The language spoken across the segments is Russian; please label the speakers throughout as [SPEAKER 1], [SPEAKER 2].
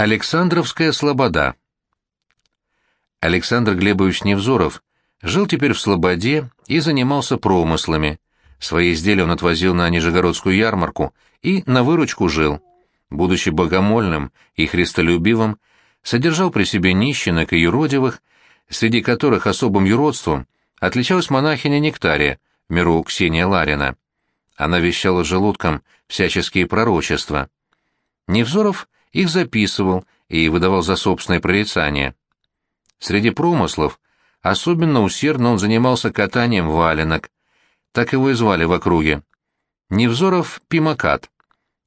[SPEAKER 1] Александровская слобода Александр Глебович Невзоров жил теперь в Слободе и занимался промыслами. Свои изделия он отвозил на Нижегородскую ярмарку и на выручку жил. Будучи богомольным и христолюбивым, содержал при себе нищенок и юродивых, среди которых особым юродством отличалась монахиня Нектария, миру Ксения Ларина. Она вещала желудком всяческие пророчества. Невзоров их записывал и выдавал за собственное прорицание. Среди промыслов особенно усердно он занимался катанием валенок, так его и звали в округе. Невзоров Пимакат.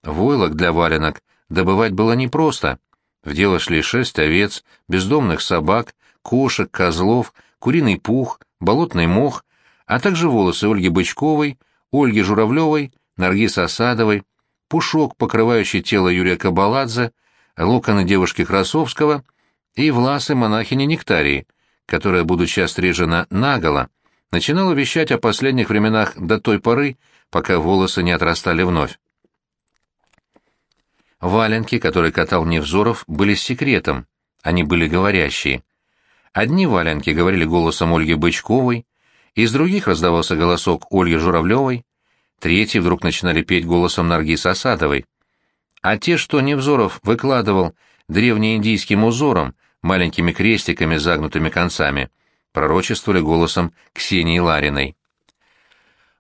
[SPEAKER 1] Войлок для валенок добывать было непросто. В дело шли шесть овец, бездомных собак, кошек, козлов, куриный пух, болотный мох, а также волосы Ольги Бычковой, Ольги Журавлевой, Наргиз Осадовой, пушок, покрывающий тело Юрия Кабаладзе, локоны девушки Красовского и власы монахини Нектарии, которая, будучи острижена наголо, начинала вещать о последних временах до той поры, пока волосы не отрастали вновь. Валенки, которые катал Невзоров, были секретом, они были говорящие. Одни валенки говорили голосом Ольги Бычковой, из других раздавался голосок Ольги Журавлевой, третьи вдруг начинали петь голосом Наргиз Осадовой. А те, что Невзоров выкладывал древнеиндийским узором, маленькими крестиками с загнутыми концами, пророчествовали голосом Ксении Лариной.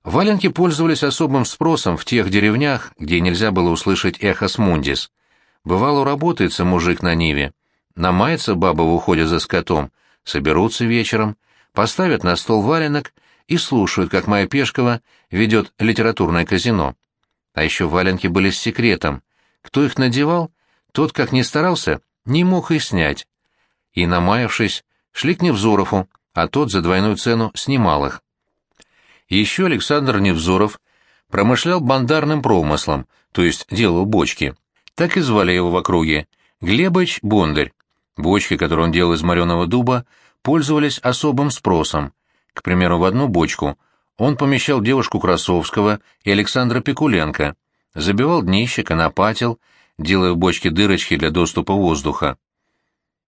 [SPEAKER 1] Валенки пользовались особым спросом в тех деревнях, где нельзя было услышать эхо смундис. Бывало, работается мужик на ниве, намается баба в уходе за скотом, соберутся вечером — поставят на стол валенок и слушают, как моя Пешкова ведет литературное казино. А еще валенки были с секретом. Кто их надевал, тот, как ни старался, не мог их снять. И, намаявшись, шли к Невзорову, а тот за двойную цену снимал их. Еще Александр Невзоров промышлял бандарным промыслом, то есть делал бочки. Так и звали его в округе. Глебыч Бондарь. Бочки, которые он делал из мореного дуба, пользовались особым спросом. К примеру, в одну бочку он помещал девушку Красовского и Александра Пикуленко, забивал днище, конопатил, делая в бочке дырочки для доступа воздуха.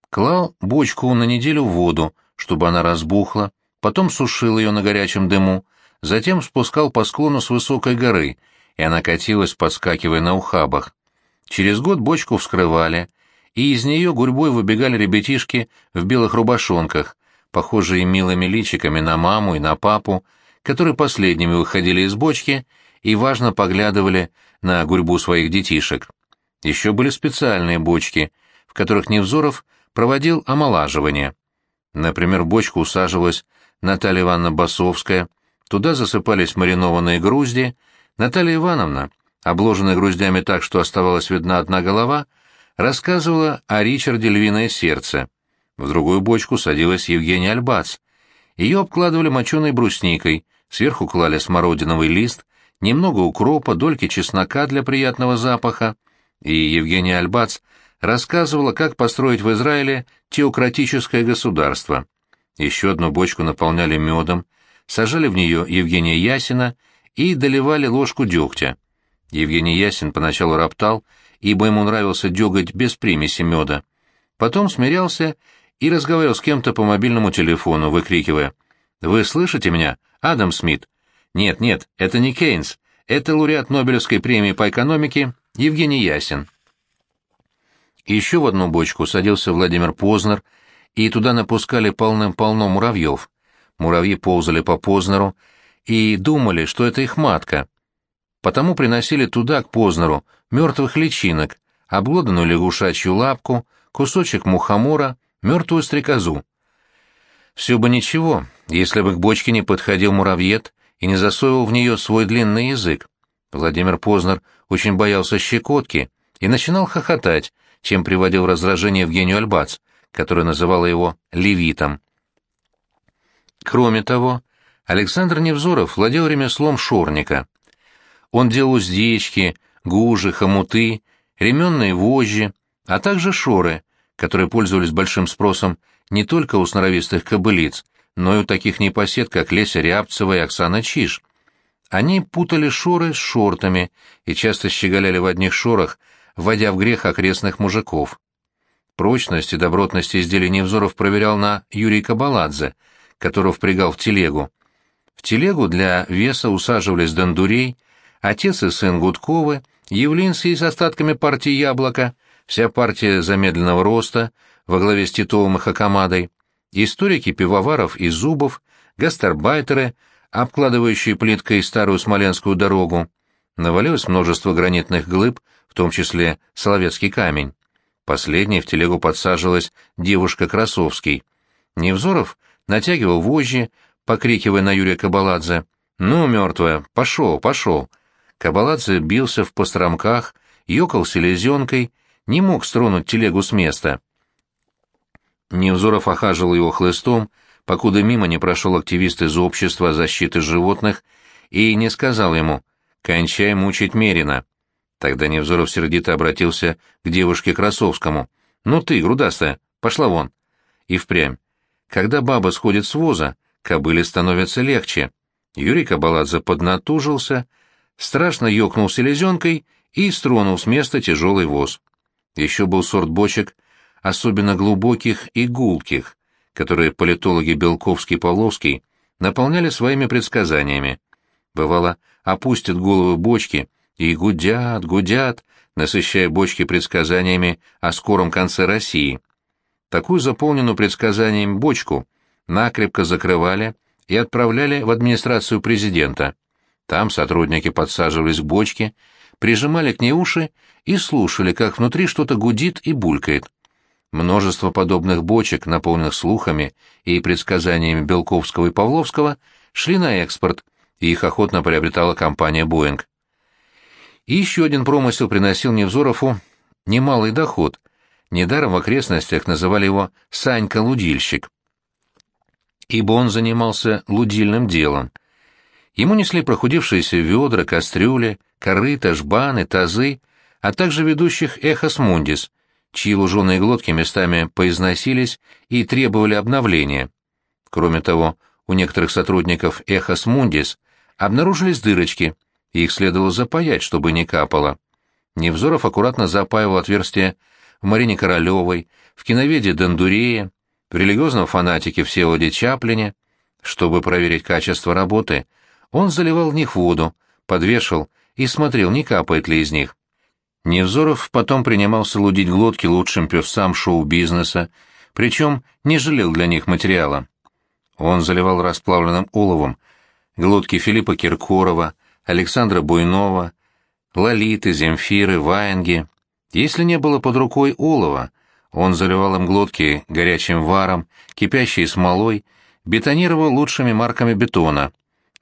[SPEAKER 1] Клал бочку на неделю в воду, чтобы она разбухла, потом сушил ее на горячем дыму, затем спускал по склону с высокой горы, и она катилась, подскакивая на ухабах. Через год бочку вскрывали — и из нее гурьбой выбегали ребятишки в белых рубашонках, похожие милыми личиками на маму и на папу, которые последними выходили из бочки и важно поглядывали на гурьбу своих детишек. Еще были специальные бочки, в которых Невзоров проводил омолаживание. Например, в бочку усаживалась Наталья Ивановна Басовская, туда засыпались маринованные грузди, Наталья Ивановна, обложенная груздями так, что оставалась видна одна голова, рассказывала о Ричарде «Львиное сердце». В другую бочку садилась Евгения Альбац. Ее обкладывали моченой брусникой, сверху клали смородиновый лист, немного укропа, дольки чеснока для приятного запаха, и Евгения Альбац рассказывала, как построить в Израиле теократическое государство. Еще одну бочку наполняли медом, сажали в нее Евгения Ясина и доливали ложку дегтя. Евгений Ясин поначалу роптал, ибо ему нравился деготь без примеси меда. Потом смирялся и разговаривал с кем-то по мобильному телефону, выкрикивая «Вы слышите меня, Адам Смит?» «Нет, нет, это не Кейнс, это лауреат Нобелевской премии по экономике Евгений Ясин». Еще в одну бочку садился Владимир Познер, и туда напускали полным-полно муравьев. Муравьи ползали по Познеру и думали, что это их матка. Потому приносили туда, к Познеру, мертвых личинок, обглоданную лягушачью лапку, кусочек мухомора, мертвую стрекозу. Все бы ничего, если бы к бочке не подходил муравьед и не засовывал в нее свой длинный язык. Владимир Познер очень боялся щекотки и начинал хохотать, чем приводил в раздражение Евгению Альбац, которая называла его «левитом». Кроме того, Александр Невзоров владел ремеслом шорника. Он делал уздечки, гужи, хомуты, ременные вожжи, а также шоры, которые пользовались большим спросом не только у сноровистых кобылиц, но и у таких непосед, как Леся Рябцева и Оксана Чиж. Они путали шоры с шортами и часто щеголяли в одних шорах, вводя в грех окрестных мужиков. Прочность и добротность изделий Невзоров проверял на Юрий Кабаладзе, которого впрягал в телегу. В телегу для веса усаживались Дондурей, отец и сын Гудковы, Явлинский с остатками партии «Яблоко», вся партия замедленного роста во главе с Титовым и Хакамадой, историки пивоваров и зубов, гастарбайтеры, обкладывающие плиткой старую Смоленскую дорогу. Навалилось множество гранитных глыб, в том числе Соловецкий камень. Последней в телегу подсаживалась девушка Красовский. Невзоров натягивал вожжи, покрикивая на Юрия Кабаладзе. «Ну, мертвая, пошел, пошел!» Кабаладзе бился в постромках, ёкал селезенкой, не мог стронуть телегу с места. Невзоров охаживал его хлыстом, покуда мимо не прошел активист из общества защиты животных и не сказал ему «кончай мучить Мерина». Тогда Невзоров сердито обратился к девушке Красовскому. «Ну ты, грудастая, пошла вон». И впрямь. Когда баба сходит с воза, кобыле становится легче. Юрий Кабаладзе поднатужился, страшно ёкнул селезенкой и стронул с места тяжелый воз. Еще был сорт бочек, особенно глубоких и гулких, которые политологи Белковский-Павловский наполняли своими предсказаниями. Бывало, опустят головы бочки и гудят, гудят, насыщая бочки предсказаниями о скором конце России. Такую заполненную предсказаниями бочку накрепко закрывали и отправляли в администрацию президента. Там сотрудники подсаживались к бочке, прижимали к ней уши и слушали, как внутри что-то гудит и булькает. Множество подобных бочек, наполненных слухами и предсказаниями Белковского и Павловского, шли на экспорт, и их охотно приобретала компания «Боинг». И еще один промысел приносил Невзорову немалый доход. Недаром в окрестностях называли его «Санька-лудильщик». Ибо он занимался лудильным делом. Ему несли прохудившиеся ведра, кастрюли, корыта, жбаны, тазы, а также ведущих эхос мундис — чьи луженые глотки местами поизносились и требовали обновления. Кроме того, у некоторых сотрудников «Эхос Мундис» обнаружились дырочки, и их следовало запаять, чтобы не капало. Невзоров аккуратно запаивал отверстия в Марине Королевой, в киноведе Дондурее, в религиозном фанатике Всеволоде Чаплине. Чтобы проверить качество работы, он заливал в них воду, подвешал и смотрел, не капает ли из них. Невзоров потом принимался лудить глотки лучшим певцам шоу-бизнеса, причем не жалел для них материала. Он заливал расплавленным оловом глотки Филиппа Киркорова, Александра Буйнова, Лолиты, Земфиры, Ваенги. Если не было под рукой олова, он заливал им глотки горячим варом, кипящей смолой, бетонировал лучшими марками бетона,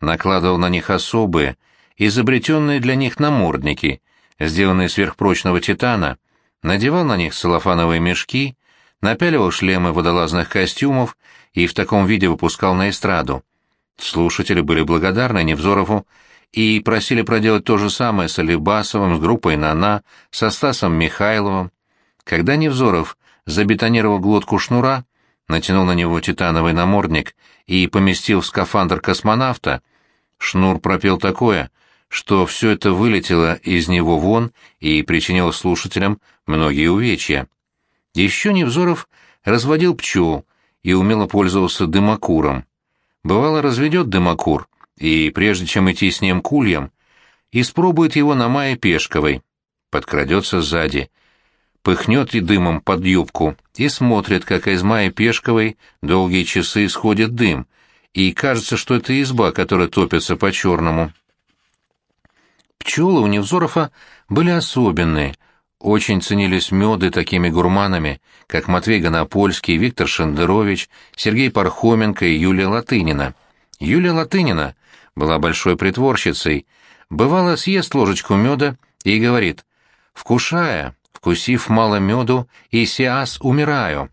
[SPEAKER 1] накладывал на них особые, изобретенные для них намордники — сделанные сверхпрочного титана, надевал на них целлофановые мешки, напяливал шлемы водолазных костюмов и в таком виде выпускал на эстраду. Слушатели были благодарны Невзорову и просили проделать то же самое с Алибасовым, с группой «Нана», со Стасом Михайловым. Когда Невзоров забетонировал глотку шнура, натянул на него титановый намордник и поместил в скафандр космонавта, шнур пропел такое — что все это вылетело из него вон и причинило слушателям многие увечья. Еще Невзоров разводил пчел и умело пользовался дымокуром. Бывало, разведет дымокур, и прежде чем идти с ним к ульям, испробует его на Майе Пешковой. Подкрадется сзади, пыхнет и дымом под юбку и смотрит, как из Майи Пешковой долгие часы исходит дым, и кажется, что это изба, которая топится по-черному. Пчелы у Невзорова были особенные, очень ценились меды такими гурманами, как Матвей Гонопольский, Виктор Шендерович, Сергей Пархоменко и Юлия Латынина. Юлия Латынина была большой притворщицей, бывало съест ложечку меда и говорит «Вкушая, вкусив мало меду, и сиас умираю»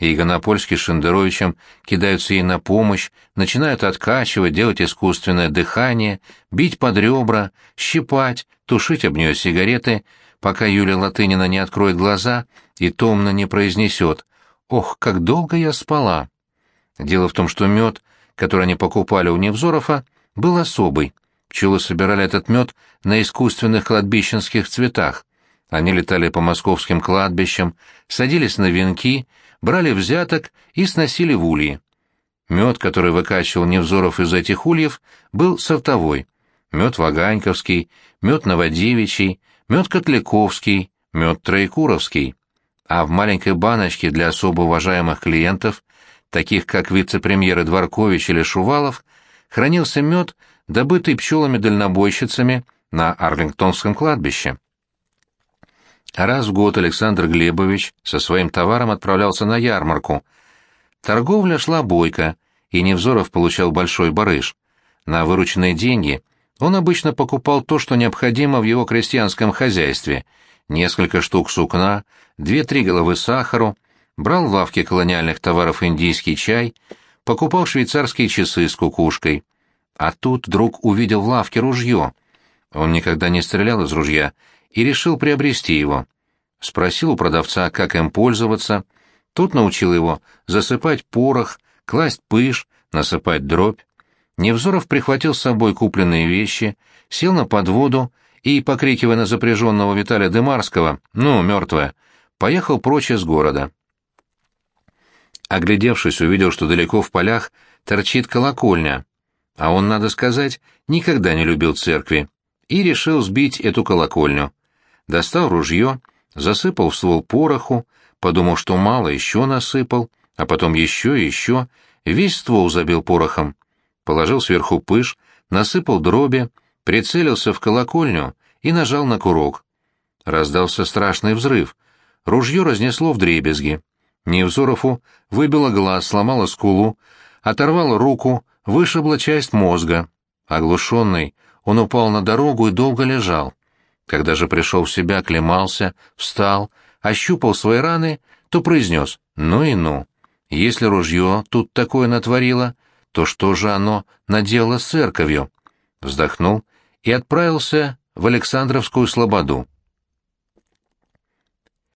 [SPEAKER 1] и Гонопольский с Шендеровичем кидаются ей на помощь, начинают откачивать, делать искусственное дыхание, бить под ребра, щипать, тушить об нее сигареты, пока Юлия Латынина не откроет глаза и томно не произнесет «Ох, как долго я спала!». Дело в том, что мед, который они покупали у Невзорова, был особый. Пчелы собирали этот мед на искусственных кладбищенских цветах. Они летали по московским кладбищам, садились на венки, брали взяток и сносили в ульи. Мед, который выкачивал Невзоров из этих ульев, был сортовой. Мед Ваганьковский, мед Новодевичий, мед Котляковский, мед Троекуровский. А в маленькой баночке для особо уважаемых клиентов, таких как вице-премьеры Дворкович или Шувалов, хранился мед, добытый пчелами-дальнобойщицами на Арлингтонском кладбище. Раз в год Александр Глебович со своим товаром отправлялся на ярмарку. Торговля шла бойко, и Невзоров получал большой барыш. На вырученные деньги он обычно покупал то, что необходимо в его крестьянском хозяйстве — несколько штук сукна, две-три головы сахару, брал в лавке колониальных товаров индийский чай, покупал швейцарские часы с кукушкой. А тут вдруг увидел в лавке ружье. Он никогда не стрелял из ружья и решил приобрести его. Спросил у продавца, как им пользоваться. Тот научил его засыпать порох, класть пыш, насыпать дробь. Невзоров прихватил с собой купленные вещи, сел на подводу и, покрикивая на запряженного Виталия Дымарского, «Ну, мертвая», поехал прочь из города. Оглядевшись, увидел, что далеко в полях торчит колокольня, а он, надо сказать, никогда не любил церкви, и решил сбить эту колокольню. Достал ружье, засыпал в ствол пороху, подумал, что мало, еще насыпал, а потом еще и еще, весь ствол забил порохом. Положил сверху пыш, насыпал дроби, прицелился в колокольню и нажал на курок. Раздался страшный взрыв. Ружье разнесло в дребезги. Невзорову выбило глаз, сломало скулу, оторвало руку, вышибла часть мозга. Оглушенный, он упал на дорогу и долго лежал. Когда же пришел в себя, клемался, встал, ощупал свои раны, то произнес «ну и ну». Если ружье тут такое натворило, то что же оно наделало с церковью? Вздохнул и отправился в Александровскую слободу.